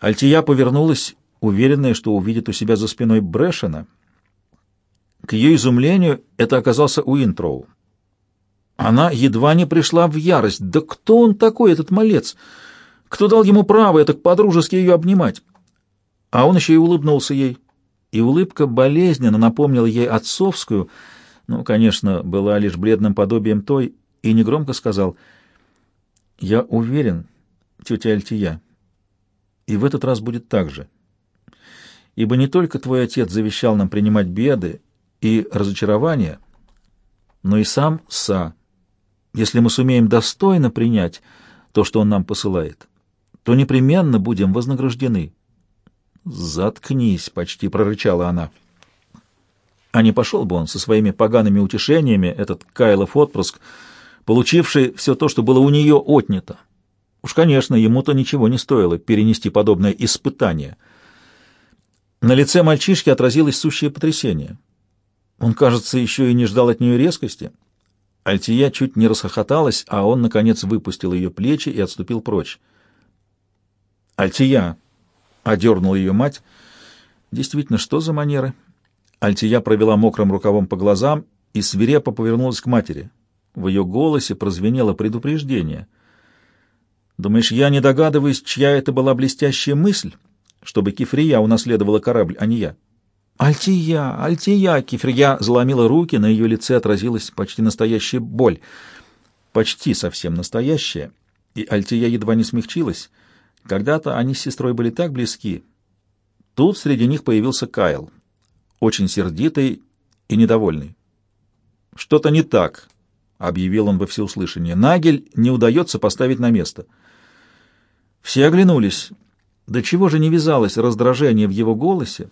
Альтия повернулась, уверенная, что увидит у себя за спиной Брэшена. К ее изумлению это оказался Уинтроу. Она едва не пришла в ярость. Да кто он такой, этот малец? Кто дал ему право это по-дружески ее обнимать? А он еще и улыбнулся ей. И улыбка болезненно напомнила ей отцовскую, ну, конечно, была лишь бледным подобием той, и негромко сказал, «Я уверен, тетя Альтия, и в этот раз будет так же. Ибо не только твой отец завещал нам принимать беды и разочарования, но и сам Са. Если мы сумеем достойно принять то, что он нам посылает, то непременно будем вознаграждены. «Заткнись!» — почти прорычала она. А не пошел бы он со своими погаными утешениями, этот Кайлов отпрыск, получивший все то, что было у нее отнято. Уж, конечно, ему-то ничего не стоило перенести подобное испытание. На лице мальчишки отразилось сущее потрясение. Он, кажется, еще и не ждал от нее резкости. Альтия чуть не расхохоталась, а он, наконец, выпустил ее плечи и отступил прочь. «Альтия!» — одернула ее мать. «Действительно, что за манеры?» Альтия провела мокрым рукавом по глазам и свирепо повернулась к матери. В ее голосе прозвенело предупреждение. «Думаешь, я не догадываюсь, чья это была блестящая мысль, чтобы Кифрия унаследовала корабль, а не я?» «Альтия! Альтия!» Кифрия заломила руки, на ее лице отразилась почти настоящая боль. Почти совсем настоящая, и Альтия едва не смягчилась — когда-то они с сестрой были так близки. Тут среди них появился Кайл, очень сердитый и недовольный. «Что-то не так», — объявил он во всеуслышание. «Нагель не удается поставить на место». Все оглянулись. До чего же не вязалось раздражение в его голосе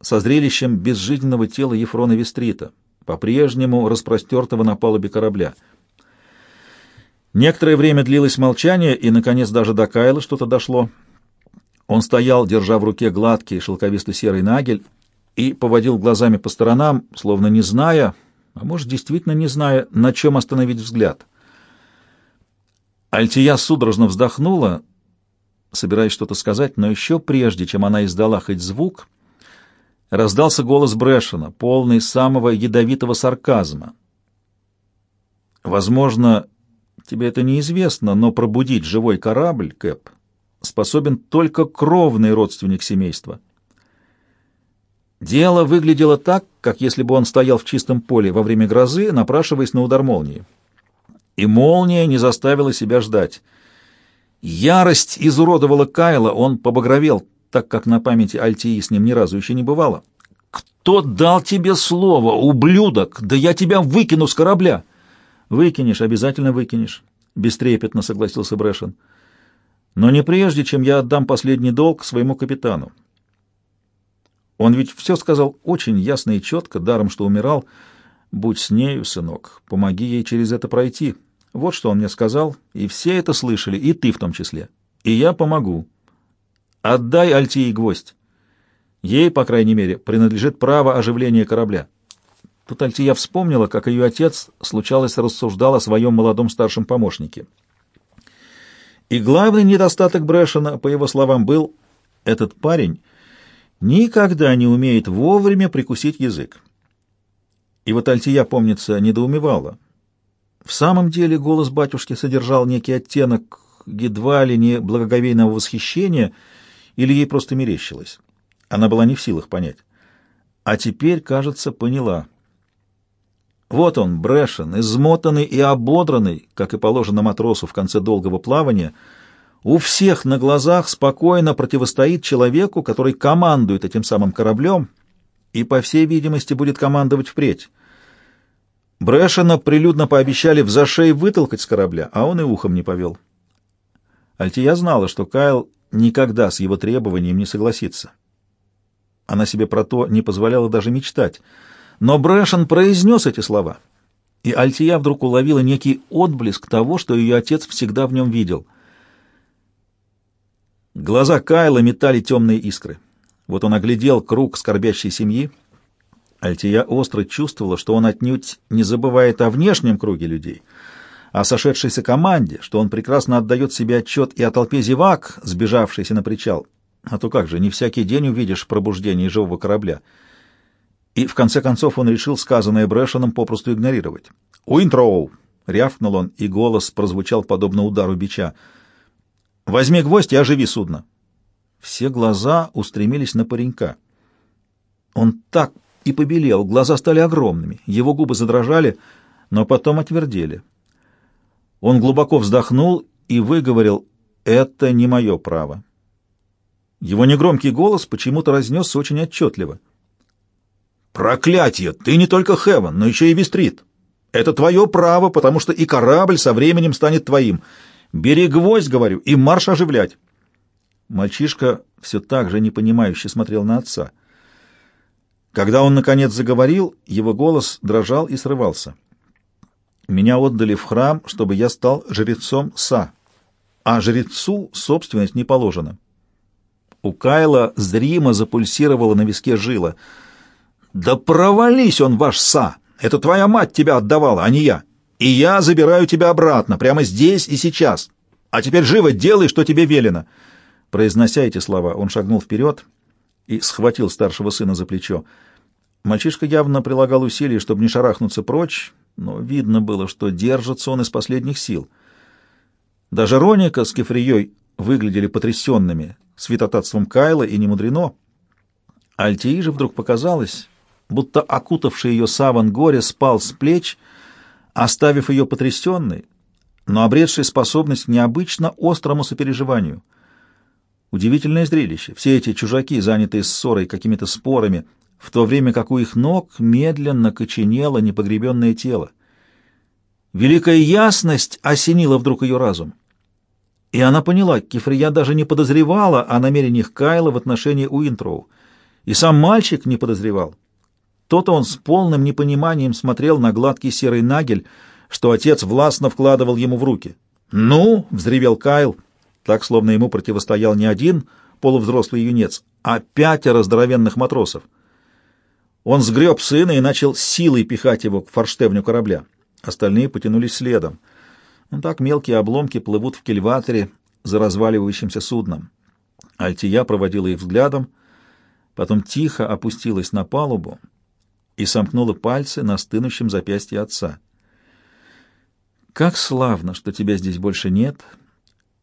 со зрелищем безжизненного тела Ефрона Вестрита, по-прежнему распростертого на палубе корабля — Некоторое время длилось молчание, и, наконец, даже до Кайла что-то дошло. Он стоял, держа в руке гладкий шелковисто-серый нагель, и поводил глазами по сторонам, словно не зная, а может, действительно не зная, на чем остановить взгляд. Альтия судорожно вздохнула, собираясь что-то сказать, но еще прежде, чем она издала хоть звук, раздался голос Брэшена, полный самого ядовитого сарказма. Возможно, Тебе это неизвестно, но пробудить живой корабль, Кэп, способен только кровный родственник семейства. Дело выглядело так, как если бы он стоял в чистом поле во время грозы, напрашиваясь на удар молнии. И молния не заставила себя ждать. Ярость изуродовала Кайла, он побагровел, так как на памяти Альтии с ним ни разу еще не бывало. «Кто дал тебе слово, ублюдок? Да я тебя выкину с корабля!» «Выкинешь, обязательно выкинешь», — бестрепетно согласился Брэшен. «Но не прежде, чем я отдам последний долг своему капитану. Он ведь все сказал очень ясно и четко, даром что умирал. Будь с нею, сынок, помоги ей через это пройти. Вот что он мне сказал, и все это слышали, и ты в том числе. И я помогу. Отдай Альтии гвоздь. Ей, по крайней мере, принадлежит право оживления корабля». Тут Альтия вспомнила, как ее отец, случалось, рассуждал о своем молодом старшем помощнике. И главный недостаток Брэшена, по его словам, был «этот парень никогда не умеет вовремя прикусить язык». И вот Альтия, помнится, недоумевала. В самом деле голос батюшки содержал некий оттенок едва ли не благоговейного восхищения, или ей просто мерещилось. Она была не в силах понять. А теперь, кажется, поняла — вот он, Брэшен, измотанный и ободранный, как и положено матросу в конце долгого плавания, у всех на глазах спокойно противостоит человеку, который командует этим самым кораблем и, по всей видимости, будет командовать впредь. Брэшена прилюдно пообещали в зашей вытолкать с корабля, а он и ухом не повел. Альтия знала, что Кайл никогда с его требованием не согласится. Она себе про то не позволяла даже мечтать — но Брэшен произнес эти слова, и Альтия вдруг уловила некий отблеск того, что ее отец всегда в нем видел. Глаза Кайла метали темные искры. Вот он оглядел круг скорбящей семьи. Альтия остро чувствовала, что он отнюдь не забывает о внешнем круге людей, о сошедшейся команде, что он прекрасно отдает себе отчет и о толпе зевак, сбежавшейся на причал. А то как же, не всякий день увидишь пробуждение живого корабля. И в конце концов он решил сказанное Брэшеном попросту игнорировать. «Уинтроу!» — рявкнул он, и голос прозвучал подобно удару бича. «Возьми гвоздь и оживи судно!» Все глаза устремились на паренька. Он так и побелел, глаза стали огромными, его губы задрожали, но потом отвердели. Он глубоко вздохнул и выговорил «Это не мое право». Его негромкий голос почему-то разнесся очень отчетливо. «Проклятие! Ты не только Хевен, но еще и Вестрит. Это твое право, потому что и корабль со временем станет твоим. Бери гвоздь, говорю, и марш оживлять». Мальчишка все так же непонимающе смотрел на отца. Когда он, наконец, заговорил, его голос дрожал и срывался. «Меня отдали в храм, чтобы я стал жрецом Са, а жрецу собственность не положена». У Кайла зримо запульсировала на виске жила. «Да провались он, ваш Са! Это твоя мать тебя отдавала, а не я! И я забираю тебя обратно, прямо здесь и сейчас! А теперь живо делай, что тебе велено!» Произнося эти слова, он шагнул вперед и схватил старшего сына за плечо. Мальчишка явно прилагал усилия, чтобы не шарахнуться прочь, но видно было, что держится он из последних сил. Даже Роника с Кефрией выглядели потрясенными святотатством Кайла, и не мудрено. Альтии же вдруг показалось, будто окутавший ее саван горе спал с плеч, оставив ее потрясенной, но обретшей способность к необычно острому сопереживанию — Удивительное зрелище. Все эти чужаки, занятые ссорой, какими-то спорами, в то время как у их ног медленно коченело непогребенное тело. Великая ясность осенила вдруг ее разум. И она поняла, Кефрия даже не подозревала о намерениях Кайла в отношении Уинтроу. И сам мальчик не подозревал. То-то он с полным непониманием смотрел на гладкий серый нагель, что отец властно вкладывал ему в руки. «Ну!» — взревел Кайл — так, словно ему противостоял не один полувзрослый юнец, а пятеро здоровенных матросов. Он сгреб сына и начал силой пихать его к форштевню корабля. Остальные потянулись следом. Ну, так мелкие обломки плывут в кильваторе за разваливающимся судном. Альтия проводила их взглядом, потом тихо опустилась на палубу и сомкнула пальцы на стынущем запястье отца. «Как славно, что тебя здесь больше нет!»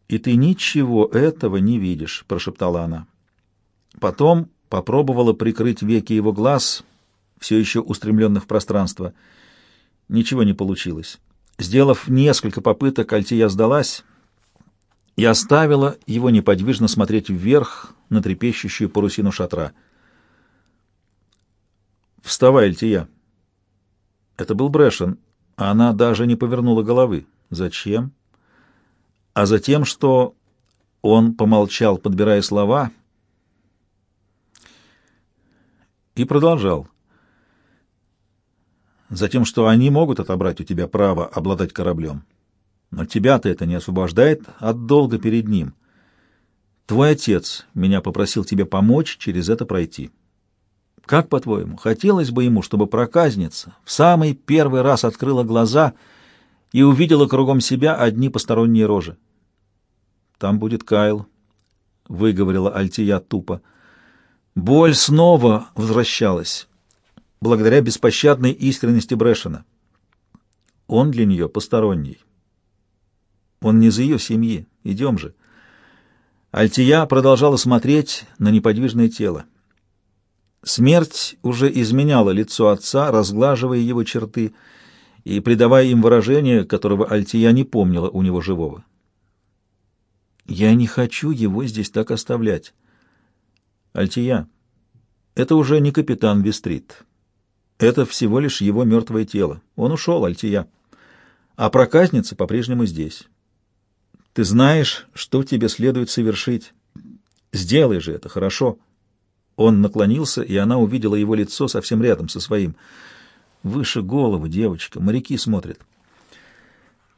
И ты ничего этого не видишь», — прошептала она. Потом попробовала прикрыть веки его глаз, все еще устремленных в пространство. Ничего не получилось. Сделав несколько попыток, Альтия сдалась и оставила его неподвижно смотреть вверх на трепещущую парусину шатра. «Вставай, Альтия!» Это был Брэшен, а она даже не повернула головы. «Зачем?» А затем, что он помолчал, подбирая слова, и продолжал. Затем, что они могут отобрать у тебя право обладать кораблем. Но тебя-то это не освобождает от долга перед ним. Твой отец меня попросил тебе помочь через это пройти. Как, по-твоему, хотелось бы ему, чтобы проказница в самый первый раз открыла глаза — и увидела кругом себя одни посторонние рожи. «Там будет Кайл», — выговорила Альтия тупо. Боль снова возвращалась, благодаря беспощадной искренности Брэшена. Он для нее посторонний. Он не из ее семьи. Идем же. Альтия продолжала смотреть на неподвижное тело. Смерть уже изменяла лицо отца, разглаживая его черты, — и придавая им выражение, которого Альтия не помнила у него живого. «Я не хочу его здесь так оставлять. Альтия, это уже не капитан Вестрит. Это всего лишь его мертвое тело. Он ушел, Альтия. А проказница по-прежнему здесь. Ты знаешь, что тебе следует совершить. Сделай же это, хорошо?» Он наклонился, и она увидела его лицо совсем рядом со своим — Выше голову, девочка, моряки смотрят.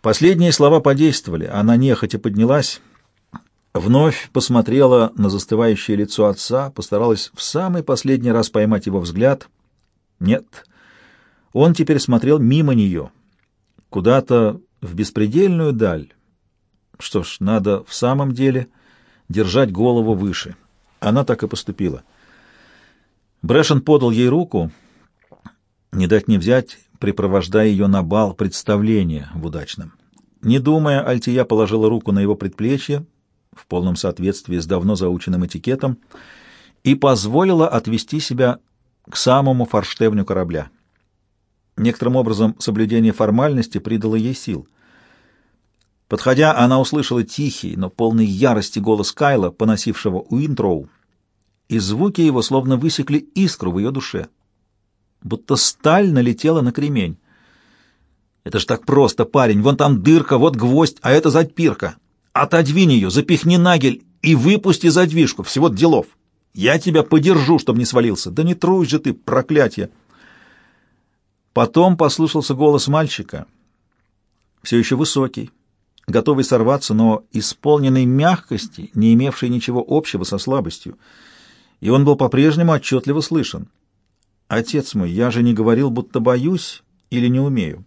Последние слова подействовали. Она нехотя поднялась, вновь посмотрела на застывающее лицо отца, постаралась в самый последний раз поймать его взгляд. Нет, он теперь смотрел мимо нее, куда-то в беспредельную даль. Что ж, надо в самом деле держать голову выше. Она так и поступила. Брэшен подал ей руку, не дать не взять, припровождая ее на бал представления в удачном. Не думая, Альтия положила руку на его предплечье, в полном соответствии с давно заученным этикетом, и позволила отвести себя к самому форштевню корабля. Некоторым образом соблюдение формальности придало ей сил. Подходя, она услышала тихий, но полный ярости голос Кайла, поносившего Уинтроу, и звуки его словно высекли искру в ее душе. Будто сталь налетела на кремень. «Это ж так просто, парень! Вон там дырка, вот гвоздь, а это задпирка! Отодвинь ее, запихни нагель и выпусти задвижку, всего делов! Я тебя подержу, чтобы не свалился! Да не трусь же ты, проклятие!» Потом послышался голос мальчика, все еще высокий, готовый сорваться, но исполненный мягкости, не имевший ничего общего со слабостью, и он был по-прежнему отчетливо слышен. «Отец мой, я же не говорил, будто боюсь или не умею.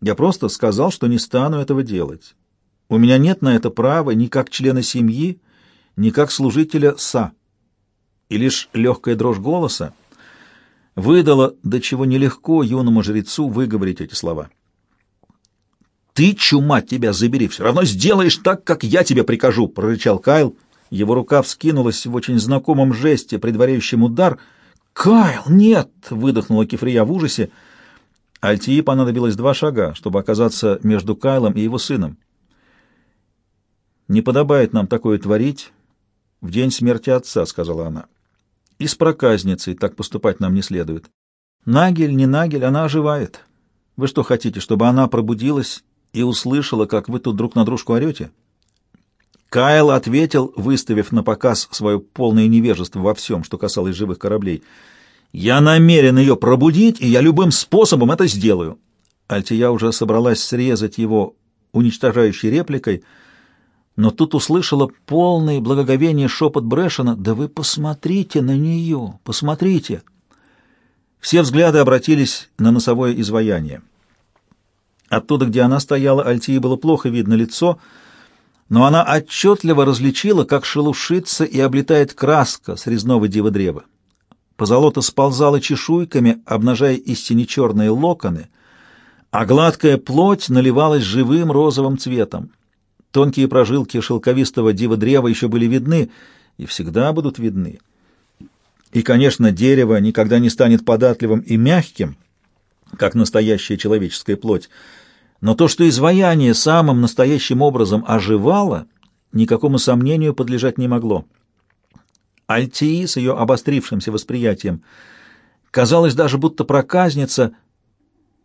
Я просто сказал, что не стану этого делать. У меня нет на это права ни как члена семьи, ни как служителя СА. И лишь легкая дрожь голоса — выдала, до чего нелегко юному жрецу выговорить эти слова. «Ты, чума, тебя забери, все равно сделаешь так, как я тебе прикажу!» — прорычал Кайл. Его рука вскинулась в очень знакомом жесте, предваряющем удар. «Кайл, нет!» — выдохнула Кефрия в ужасе. Альтии понадобилось два шага, чтобы оказаться между Кайлом и его сыном. «Не подобает нам такое творить в день смерти отца», — сказала она. И с проказницей так поступать нам не следует. Нагель, не Нагель, она оживает. Вы что хотите, чтобы она пробудилась и услышала, как вы тут друг на дружку орете?» Кайл ответил, выставив на показ свое полное невежество во всем, что касалось живых кораблей. «Я намерен ее пробудить, и я любым способом это сделаю». Альтия уже собралась срезать его уничтожающей репликой — но тут услышала полный благоговение шепот Брэшена «Да вы посмотрите на нее! Посмотрите!» Все взгляды обратились на носовое изваяние. Оттуда, где она стояла, Альтии было плохо видно лицо, но она отчетливо различила, как шелушится и облетает краска с резного дива-древа. Позолота сползала чешуйками, обнажая истине черные локоны, а гладкая плоть наливалась живым розовым цветом. Тонкие прожилки шелковистого дива-древа еще были видны и всегда будут видны. И, конечно, дерево никогда не станет податливым и мягким, как настоящая человеческая плоть, но то, что изваяние самым настоящим образом оживало, никакому сомнению подлежать не могло. Альтии с ее обострившимся восприятием казалось даже, будто проказница...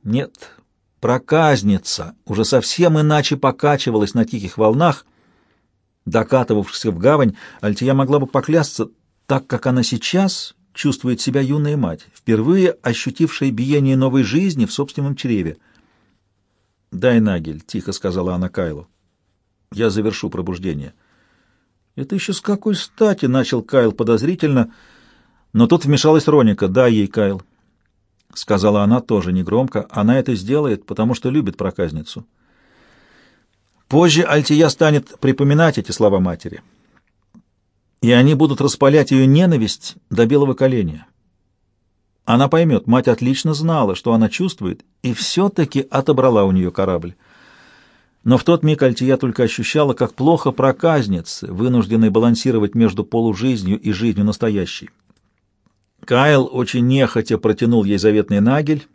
Нет, проказница уже совсем иначе покачивалась на тихих волнах, докатывавшихся в гавань, Альтия могла бы поклясться, так как она сейчас чувствует себя юная мать, впервые ощутившая биение новой жизни в собственном чреве. «Дай нагель», — тихо сказала она Кайлу. «Я завершу пробуждение». «Это еще с какой стати?» — начал Кайл подозрительно, но тут вмешалась Роника. «Дай ей, Кайл». — сказала она тоже негромко. Она это сделает, потому что любит проказницу. Позже Альтия станет припоминать эти слова матери, и они будут распалять ее ненависть до белого коленя. Она поймет, мать отлично знала, что она чувствует, и все-таки отобрала у нее корабль. Но в тот миг Альтия только ощущала, как плохо проказницы, вынужденной балансировать между полужизнью и жизнью настоящей. Кайл очень нехотя протянул ей заветный нагель.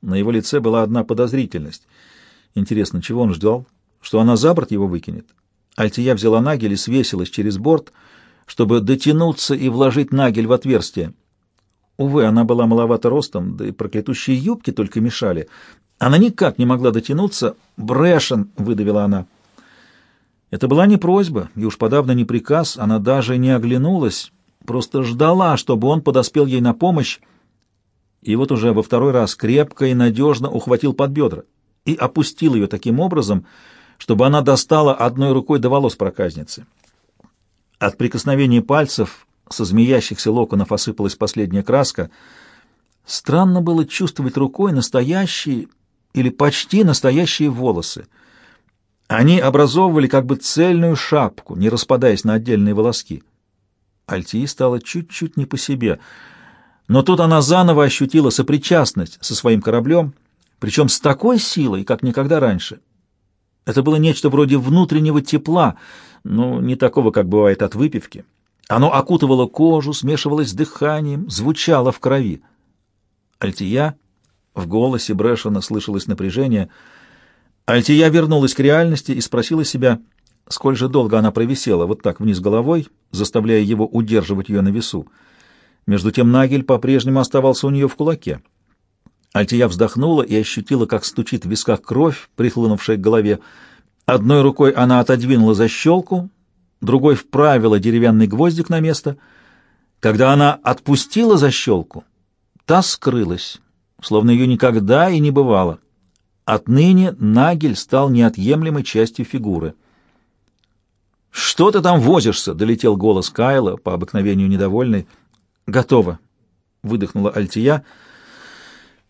На его лице была одна подозрительность. Интересно, чего он ждал? Что она за борт его выкинет? Альтия взяла нагель и свесилась через борт, чтобы дотянуться и вложить нагель в отверстие. Увы, она была маловато ростом, да и проклятущие юбки только мешали. Она никак не могла дотянуться. «Брэшен!» — выдавила она. Это была не просьба, и уж подавно не приказ, она даже не оглянулась, просто ждала, чтобы он подоспел ей на помощь, и вот уже во второй раз крепко и надежно ухватил под бедра и опустил ее таким образом, чтобы она достала одной рукой до волос проказницы. От прикосновения пальцев со змеящихся локонов осыпалась последняя краска. Странно было чувствовать рукой настоящие или почти настоящие волосы. Они образовывали как бы цельную шапку, не распадаясь на отдельные волоски. Альтии стало чуть-чуть не по себе, но тут она заново ощутила сопричастность со своим кораблем, причем с такой силой, как никогда раньше. Это было нечто вроде внутреннего тепла, но не такого, как бывает от выпивки. Оно окутывало кожу, смешивалось с дыханием, звучало в крови. Альтия, в голосе Брэшена слышалось напряжение. Альтия вернулась к реальности и спросила себя, сколь же долго она провисела вот так вниз головой, заставляя его удерживать ее на весу. Между тем Нагель по-прежнему оставался у нее в кулаке. Альтия вздохнула и ощутила, как стучит в висках кровь, прихлынувшая к голове. Одной рукой она отодвинула защелку, другой вправила деревянный гвоздик на место. Когда она отпустила защелку, та скрылась, словно ее никогда и не бывало. Отныне Нагель стал неотъемлемой частью фигуры. «Что ты там возишься?» — долетел голос Кайла, по обыкновению недовольный. «Готово», — выдохнула Альтия.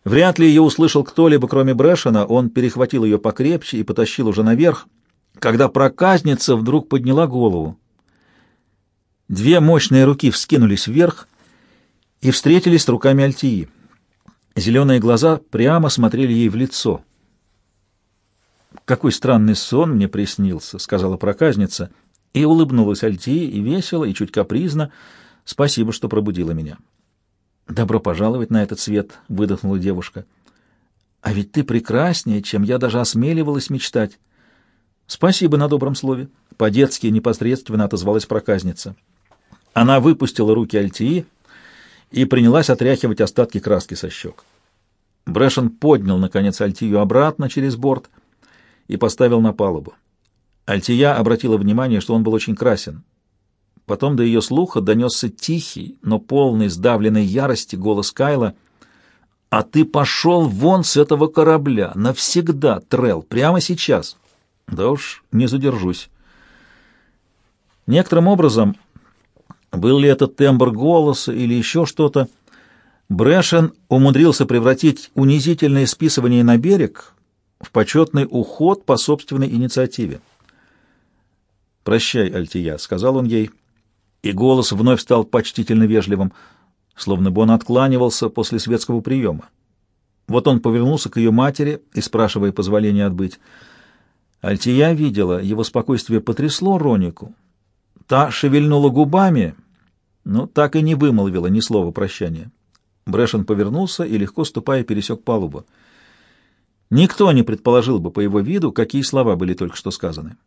Вряд ли ее услышал кто-либо, кроме Брэшена. Он перехватил ее покрепче и потащил уже наверх, когда проказница вдруг подняла голову. Две мощные руки вскинулись вверх и встретились с руками Альтии. Зеленые глаза прямо смотрели ей в лицо. «Какой странный сон мне приснился», — сказала проказница, и улыбнулась Альтии и весело, и чуть капризно. «Спасибо, что пробудила меня». «Добро пожаловать на этот свет», — выдохнула девушка. «А ведь ты прекраснее, чем я даже осмеливалась мечтать». «Спасибо на добром слове», — по-детски непосредственно отозвалась проказница. Она выпустила руки Альтии и принялась отряхивать остатки краски со щек. Брэшен поднял, наконец, Альтию обратно через борт и поставил на палубу. Альтия обратила внимание, что он был очень красен. Потом до ее слуха донесся тихий, но полный сдавленной ярости голос Кайла. «А ты пошел вон с этого корабля! Навсегда, Трел, прямо сейчас!» «Да уж, не задержусь». Некоторым образом, был ли это тембр голоса или еще что-то, Брэшен умудрился превратить унизительное списывание на берег в почетный уход по собственной инициативе. «Прощай, Альтия», — сказал он ей, и голос вновь стал почтительно вежливым, словно бы он откланивался после светского приема. Вот он повернулся к ее матери и, спрашивая позволения отбыть, Альтия видела, его спокойствие потрясло Ронику. Та шевельнула губами, но так и не вымолвила ни слова прощания. Брэшен повернулся и, легко ступая, пересек палубу. Никто не предположил бы по его виду, какие слова были только что сказаны.